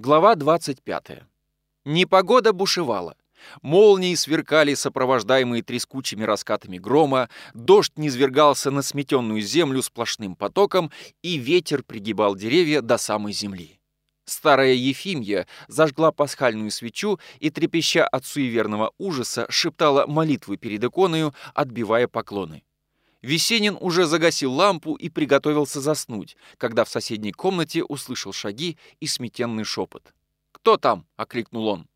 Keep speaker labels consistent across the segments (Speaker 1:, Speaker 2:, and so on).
Speaker 1: Глава 25. Непогода бушевала. Молнии сверкали, сопровождаемые трескучими раскатами грома, дождь низвергался на сметенную землю сплошным потоком, и ветер пригибал деревья до самой земли. Старая Ефимья зажгла пасхальную свечу и, трепеща от суеверного ужаса, шептала молитвы перед иконою, отбивая поклоны. Весенин уже загасил лампу и приготовился заснуть, когда в соседней комнате услышал шаги и сметенный шепот. «Кто там?» — окликнул он.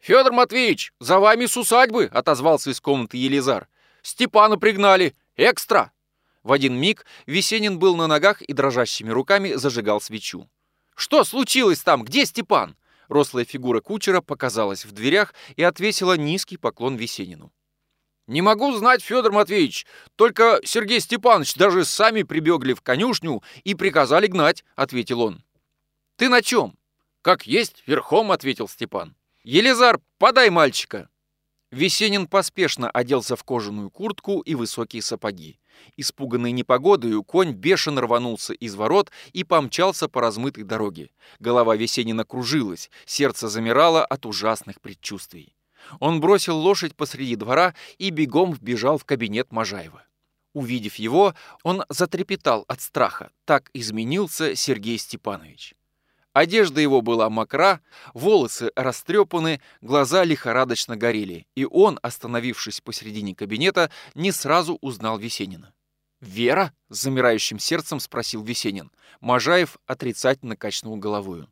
Speaker 1: «Федор Матвеевич, за вами с усадьбы!» — отозвался из комнаты Елизар. «Степана пригнали! Экстра!» В один миг Весенин был на ногах и дрожащими руками зажигал свечу. «Что случилось там? Где Степан?» Рослая фигура кучера показалась в дверях и отвесила низкий поклон Весенину. «Не могу знать, Федор Матвеевич. Только Сергей Степанович даже сами прибегли в конюшню и приказали гнать», — ответил он. «Ты на чем?» «Как есть, верхом», — ответил Степан. «Елизар, подай мальчика!» Весенин поспешно оделся в кожаную куртку и высокие сапоги. Испуганный непогодою, конь бешено рванулся из ворот и помчался по размытой дороге. Голова Весенина кружилась, сердце замирало от ужасных предчувствий. Он бросил лошадь посреди двора и бегом вбежал в кабинет Можаева. Увидев его, он затрепетал от страха. Так изменился Сергей Степанович. Одежда его была мокра, волосы растрепаны, глаза лихорадочно горели, и он, остановившись посредине кабинета, не сразу узнал Весенина. «Вера?» — с замирающим сердцем спросил Весенин. Можаев отрицательно качнул головою.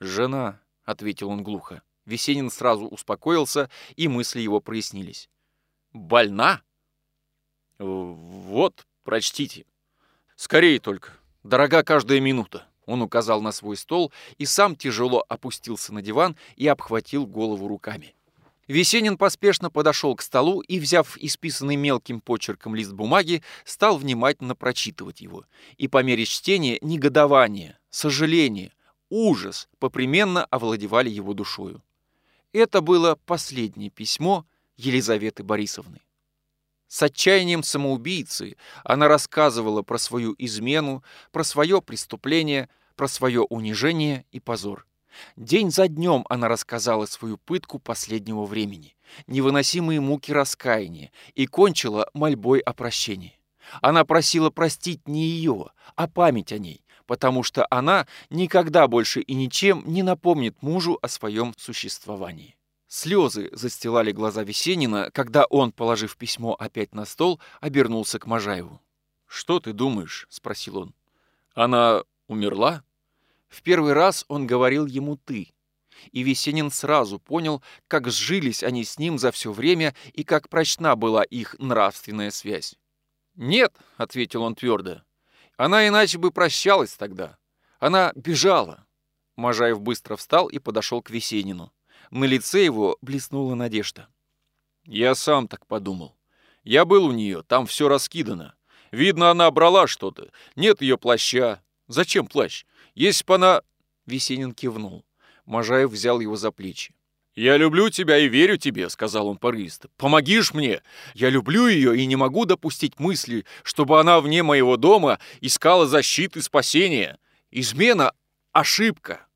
Speaker 1: «Жена», — ответил он глухо. Весенин сразу успокоился, и мысли его прояснились. «Больна?» «Вот, прочтите. Скорее только. Дорога каждая минута». Он указал на свой стол и сам тяжело опустился на диван и обхватил голову руками. Весенин поспешно подошел к столу и, взяв исписанный мелким почерком лист бумаги, стал внимательно прочитывать его. И по мере чтения негодование, сожаление, ужас попременно овладевали его душою. Это было последнее письмо Елизаветы Борисовны. С отчаянием самоубийцы она рассказывала про свою измену, про свое преступление, про свое унижение и позор. День за днем она рассказала свою пытку последнего времени, невыносимые муки раскаяния и кончила мольбой о прощении. Она просила простить не ее, а память о ней, потому что она никогда больше и ничем не напомнит мужу о своем существовании. Слезы застилали глаза Весенина, когда он, положив письмо опять на стол, обернулся к Можаеву. «Что ты думаешь?» — спросил он. «Она умерла?» В первый раз он говорил ему «ты», и Весенин сразу понял, как сжились они с ним за все время и как прочна была их нравственная связь. «Нет», — ответил он твердо, она иначе бы прощалась тогда. Она бежала. Можаев быстро встал и подошел к Весенину. На лице его блеснула надежда. Я сам так подумал. Я был у нее, там все раскидано. Видно, она брала что-то. Нет ее плаща. Зачем плащ? Если бы она... Весенин кивнул. Можаев взял его за плечи. «Я люблю тебя и верю тебе», — сказал он порывисто. «Помогишь мне? Я люблю ее и не могу допустить мысли, чтобы она вне моего дома искала защиты и спасения. Измена — ошибка.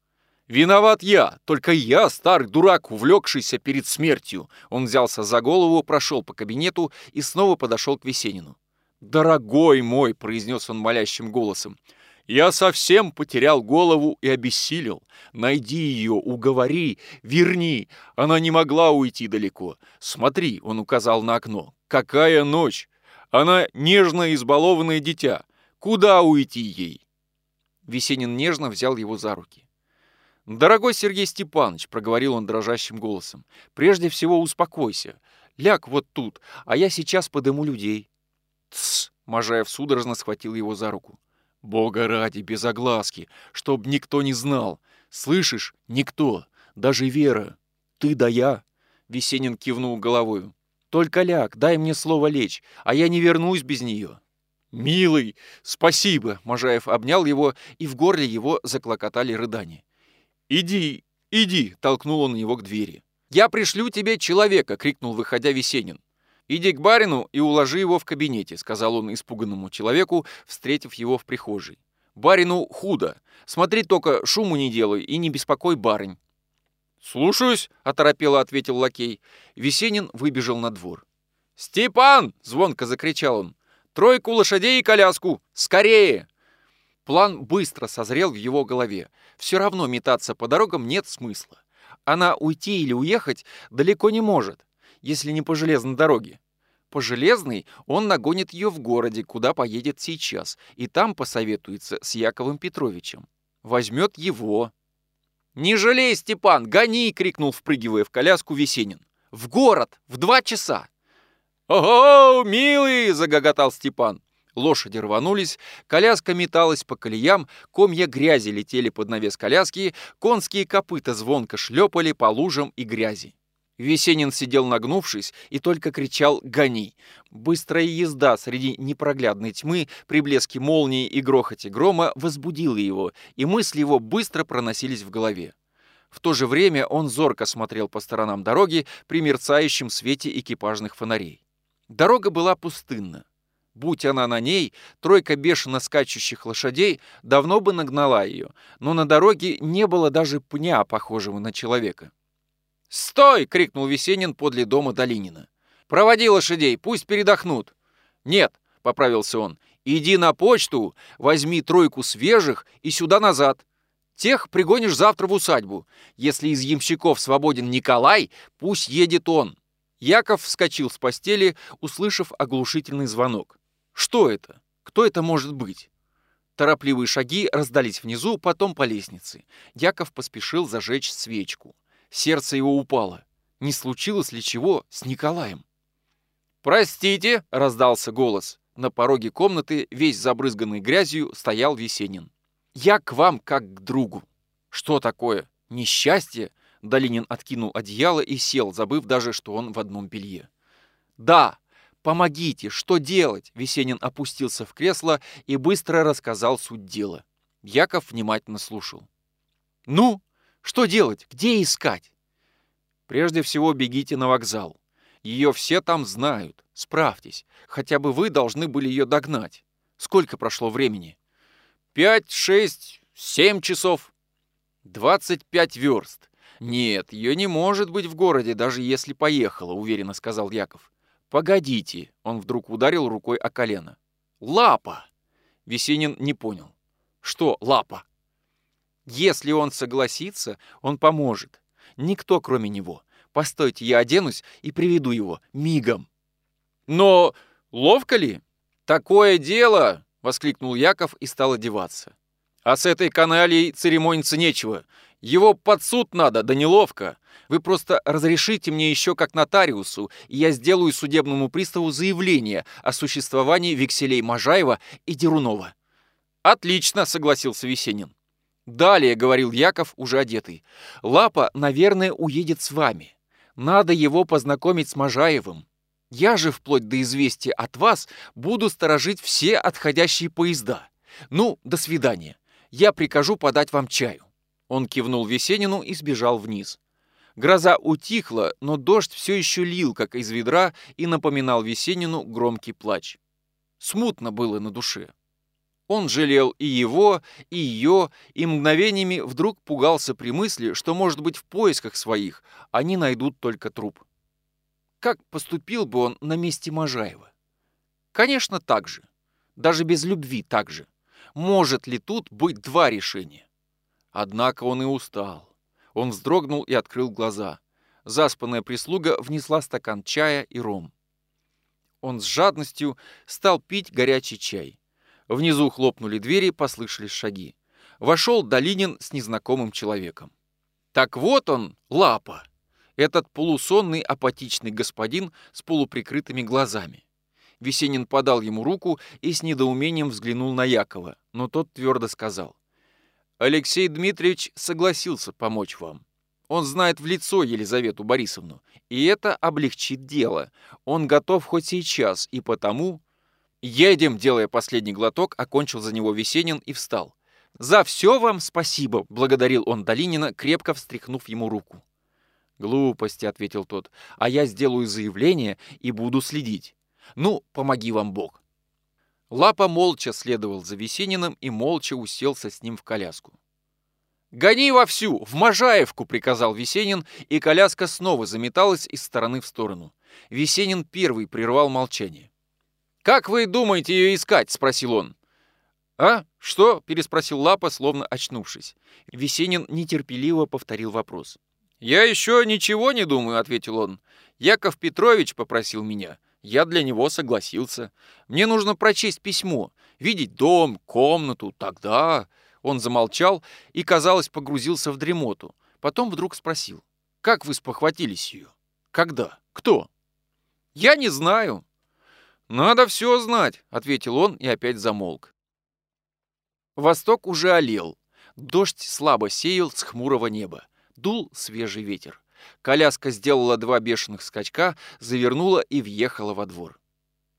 Speaker 1: Виноват я, только я, старый дурак, увлекшийся перед смертью». Он взялся за голову, прошел по кабинету и снова подошел к Весенину. «Дорогой мой», — произнес он молящим голосом, — я совсем потерял голову и обессилел. Найди ее, уговори, верни. Она не могла уйти далеко. Смотри, он указал на окно. Какая ночь! Она нежное избалованное дитя. Куда уйти ей? Весенин нежно взял его за руки. «Дорогой Сергей Степанович», — проговорил он дрожащим голосом, — «прежде всего успокойся. Ляг вот тут, а я сейчас подыму людей». «Тссс!» — Можаев судорожно схватил его за руку. Бога ради, без огласки, чтоб никто не знал. Слышишь, никто, даже Вера. Ты да я. Весенин кивнул головою. Только ляг, дай мне слово лечь, а я не вернусь без нее. «Милый, спасибо!» Можаев обнял его, и в горле его заклокотали рыдания. «Иди, иди!» — толкнул он его к двери. «Я пришлю тебе человека!» — крикнул, выходя Весенин. «Иди к барину и уложи его в кабинете», — сказал он испуганному человеку, встретив его в прихожей. Барину худо. Смотри только, шуму не делай и не беспокой барынь». «Слушаюсь», — оторопело ответил лакей. Весенин выбежал на двор. «Степан!» — звонко закричал он. «Тройку лошадей и коляску! Скорее!» План быстро созрел в его голове. Все равно метаться по дорогам нет смысла. Она уйти или уехать далеко не может, если не по железной дороге. По железной он нагонит ее в городе, куда поедет сейчас, и там посоветуется с Яковом Петровичем. Возьмет его. «Не жалей, Степан, гони!» — крикнул, впрыгивая в коляску Весенин. «В город! В два часа!» «Ого, милый!» — загоготал Степан. Лошади рванулись, коляска металась по колеям, комья грязи летели под навес коляски, конские копыта звонко шлепали по лужам и грязи. Весенин сидел нагнувшись и только кричал «Гони!». Быстрая езда среди непроглядной тьмы, при блеске молнии и грохоте грома возбудила его, и мысли его быстро проносились в голове. В то же время он зорко смотрел по сторонам дороги при мерцающем свете экипажных фонарей. Дорога была пустынна. Будь она на ней, тройка бешено скачущих лошадей давно бы нагнала ее, но на дороге не было даже пня, похожего на человека. «Стой!» — крикнул Весенин подле дома Долинина. «Проводи лошадей, пусть передохнут». «Нет», — поправился он, — «иди на почту, возьми тройку свежих и сюда назад. Тех пригонишь завтра в усадьбу. Если из ямщиков свободен Николай, пусть едет он». Яков вскочил с постели, услышав оглушительный звонок. Что это? Кто это может быть? Торопливые шаги раздались внизу, потом по лестнице. Яков поспешил зажечь свечку. Сердце его упало. Не случилось ли чего с Николаем? «Простите!» — раздался голос. На пороге комнаты, весь забрызганный грязью, стоял Весенин. «Я к вам как к другу». «Что такое? Несчастье?» Долинин откинул одеяло и сел, забыв даже, что он в одном белье. «Да, «Помогите! Что делать?» Весенин опустился в кресло и быстро рассказал суть дела. Яков внимательно слушал. «Ну, что делать? Где искать?» «Прежде всего бегите на вокзал. Ее все там знают. Справьтесь. Хотя бы вы должны были ее догнать. Сколько прошло времени?» «Пять, шесть, семь часов». «Двадцать пять верст. Нет, ее не может быть в городе, даже если поехала», — уверенно сказал Яков. «Погодите!» — он вдруг ударил рукой о колено. «Лапа!» Весенин не понял. «Что лапа?» «Если он согласится, он поможет. Никто, кроме него. Постойте, я оденусь и приведу его. Мигом!» «Но ловко ли?» «Такое дело!» — воскликнул Яков и стал одеваться. «А с этой каналией церемониться нечего. Его под суд надо, да неловко. Вы просто разрешите мне еще как нотариусу, и я сделаю судебному приставу заявление о существовании векселей Можаева и Дерунова». «Отлично», — согласился Весенин. «Далее», — говорил Яков, уже одетый, — «Лапа, наверное, уедет с вами. Надо его познакомить с Можаевым. Я же, вплоть до известия от вас, буду сторожить все отходящие поезда. Ну, до свидания. Я прикажу подать вам чаю». Он кивнул Весенину и сбежал вниз. Гроза утихла, но дождь все еще лил, как из ведра, и напоминал Весенину громкий плач. Смутно было на душе. Он жалел и его, и ее, и мгновениями вдруг пугался при мысли, что, может быть, в поисках своих они найдут только труп. Как поступил бы он на месте Можаева? Конечно, так же. Даже без любви так же. Может ли тут быть два решения? Однако он и устал. Он вздрогнул и открыл глаза. Заспанная прислуга внесла стакан чая и ром. Он с жадностью стал пить горячий чай. Внизу хлопнули двери, послышались шаги. Вошел Долинин с незнакомым человеком. Так вот он, Лапа, этот полусонный апатичный господин с полуприкрытыми глазами. Весенин подал ему руку и с недоумением взглянул на Якова, но тот твердо сказал — Алексей Дмитриевич согласился помочь вам. Он знает в лицо Елизавету Борисовну, и это облегчит дело. Он готов хоть сейчас, и потому... «Едем!» — делая последний глоток, окончил за него Весенин и встал. «За все вам спасибо!» — благодарил он Долинина, крепко встряхнув ему руку. «Глупости», — ответил тот, — «а я сделаю заявление и буду следить. Ну, помоги вам Бог». Лапа молча следовал за Весениным и молча уселся с ним в коляску. «Гони вовсю! В Можаевку!» — приказал Весенин, и коляска снова заметалась из стороны в сторону. Весенин первый прервал молчание. «Как вы думаете ее искать?» — спросил он. «А? Что?» — переспросил Лапа, словно очнувшись. Весенин нетерпеливо повторил вопрос. «Я еще ничего не думаю», — ответил он. «Яков Петрович попросил меня. Я для него согласился. Мне нужно прочесть письмо, видеть дом, комнату, тогда...» Он замолчал и, казалось, погрузился в дремоту. Потом вдруг спросил. «Как вы спохватились ее? Когда? Кто?» «Я не знаю». «Надо все знать», — ответил он и опять замолк. Восток уже олел. Дождь слабо сеял с хмурого неба. Дул свежий ветер. Коляска сделала два бешеных скачка, завернула и въехала во двор.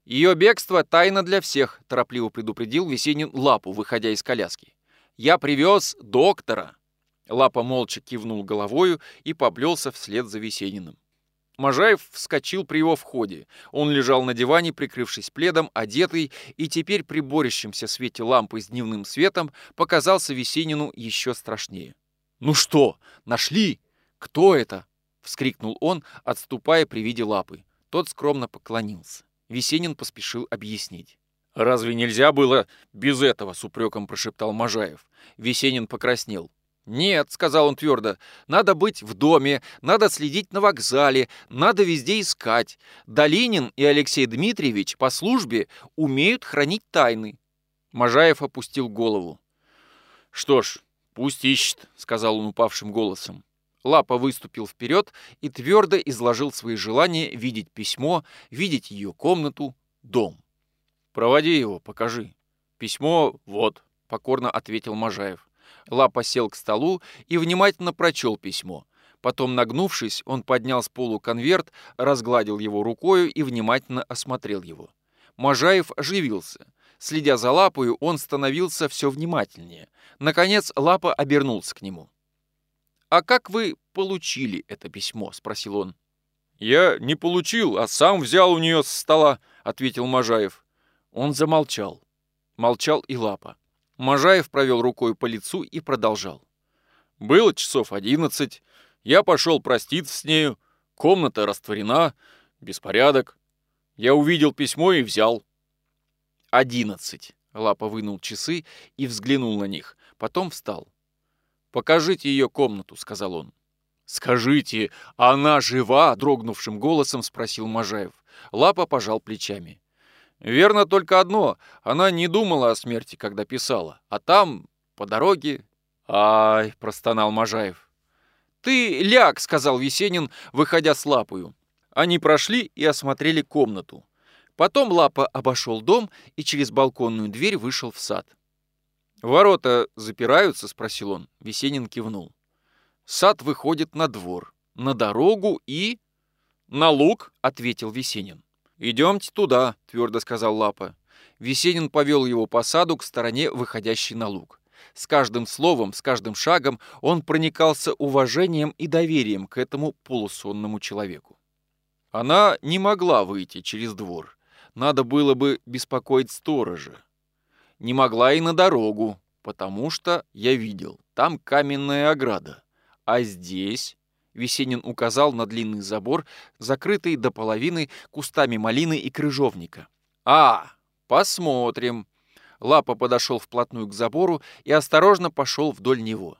Speaker 1: Ее бегство — тайна для всех, торопливо предупредил Весенин Лапу, выходя из коляски. «Я привез доктора!» Лапа молча кивнул головою и поблелся вслед за Весениным. Можаев вскочил при его входе. Он лежал на диване, прикрывшись пледом, одетый, и теперь при борющемся свете лампы с дневным светом показался Весенину еще страшнее. «Ну что, нашли? Кто это?» — вскрикнул он, отступая при виде лапы. Тот скромно поклонился. Весенин поспешил объяснить. «Разве нельзя было без этого?» — с упреком прошептал Можаев. Весенин покраснел. «Нет», — сказал он твердо, — «надо быть в доме, надо следить на вокзале, надо везде искать. Долинин и Алексей Дмитриевич по службе умеют хранить тайны». Можаев опустил голову. «Что ж, пусть ищет», — сказал он упавшим голосом. Лапа выступил вперед и твердо изложил свои желания видеть письмо, видеть ее комнату, дом. «Проводи его, покажи». «Письмо вот», — покорно ответил Можаев. Лапа сел к столу и внимательно прочел письмо. Потом, нагнувшись, он поднял с полу конверт, разгладил его рукою и внимательно осмотрел его. Можаев оживился. Следя за Лапою, он становился все внимательнее. Наконец Лапа обернулся к нему. «А как вы получили это письмо?» — спросил он. «Я не получил, а сам взял у нее с стола», — ответил Можаев. Он замолчал. Молчал и Лапа. Можаев провел рукой по лицу и продолжал. «Было часов одиннадцать. Я пошел проститься с нею. Комната растворена. Беспорядок. Я увидел письмо и взял». «Одиннадцать». Лапа вынул часы и взглянул на них. Потом встал. «Покажите ее комнату», — сказал он. «Скажите, она жива?» — дрогнувшим голосом спросил Можаев. Лапа пожал плечами. Верно только одно, она не думала о смерти, когда писала, а там, по дороге... «Ай!» — простонал Можаев. «Ты ляг!» — сказал Весенин, выходя с Лапою. Они прошли и осмотрели комнату. Потом Лапа обошел дом и через балконную дверь вышел в сад. «Ворота запираются?» — спросил он. Весенин кивнул. «Сад выходит на двор, на дорогу и...» «На луг», — ответил Весенин. «Идемте туда», — твердо сказал Лапа. Весенин повел его по саду к стороне, выходящей на луг. С каждым словом, с каждым шагом он проникался уважением и доверием к этому полусонному человеку. Она не могла выйти через двор. Надо было бы беспокоить сторожа. Не могла и на дорогу, потому что, я видел, там каменная ограда. А здесь Весенин указал на длинный забор, закрытый до половины кустами малины и крыжовника. «А, посмотрим!» Лапа подошел вплотную к забору и осторожно пошел вдоль него.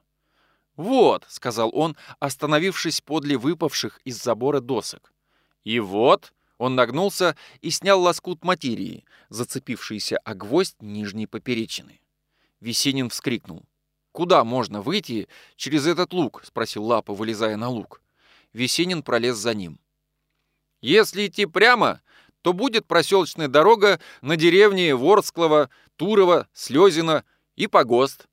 Speaker 1: «Вот», — сказал он, остановившись подле выпавших из забора досок. «И вот», — он нагнулся и снял лоскут материи, зацепившийся о гвоздь нижней поперечины. Весенин вскрикнул. «Куда можно выйти через этот луг?» — спросил Лапа, вылезая на луг. Весенин пролез за ним. «Если идти прямо, то будет проселочная дорога на деревни Ворсклова, Турова, Слезина и Погост».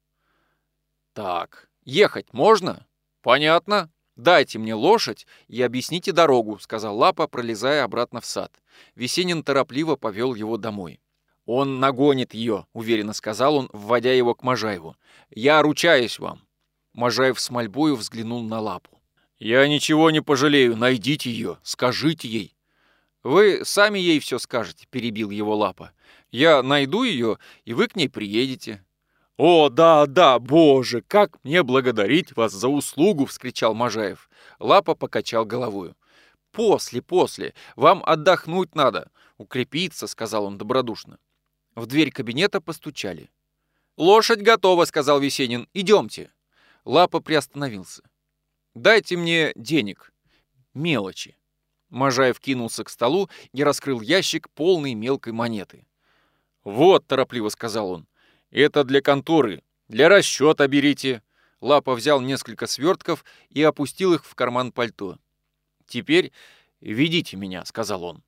Speaker 1: «Так, ехать можно?» «Понятно. Дайте мне лошадь и объясните дорогу», — сказал Лапа, пролезая обратно в сад. Весенин торопливо повел его домой. «Он нагонит ее», — уверенно сказал он, вводя его к Можаеву. «Я ручаюсь вам». Можаев с мольбою взглянул на лапу. «Я ничего не пожалею, найдите ее, скажите ей». «Вы сами ей все скажете», — перебил его Лапа. «Я найду ее, и вы к ней приедете». «О, да, да, боже, как мне благодарить вас за услугу!» — вскричал Можаев. Лапа покачал головою. «После, после, вам отдохнуть надо, укрепиться», — сказал он добродушно. В дверь кабинета постучали. «Лошадь готова», — сказал Весенин. «Идемте». Лапа приостановился. «Дайте мне денег. Мелочи». Можаев кинулся к столу и раскрыл ящик, полный мелкой монеты. «Вот», — торопливо сказал он, — «это для конторы. Для расчета берите». Лапа взял несколько свертков и опустил их в карман пальто. «Теперь ведите меня», — сказал он.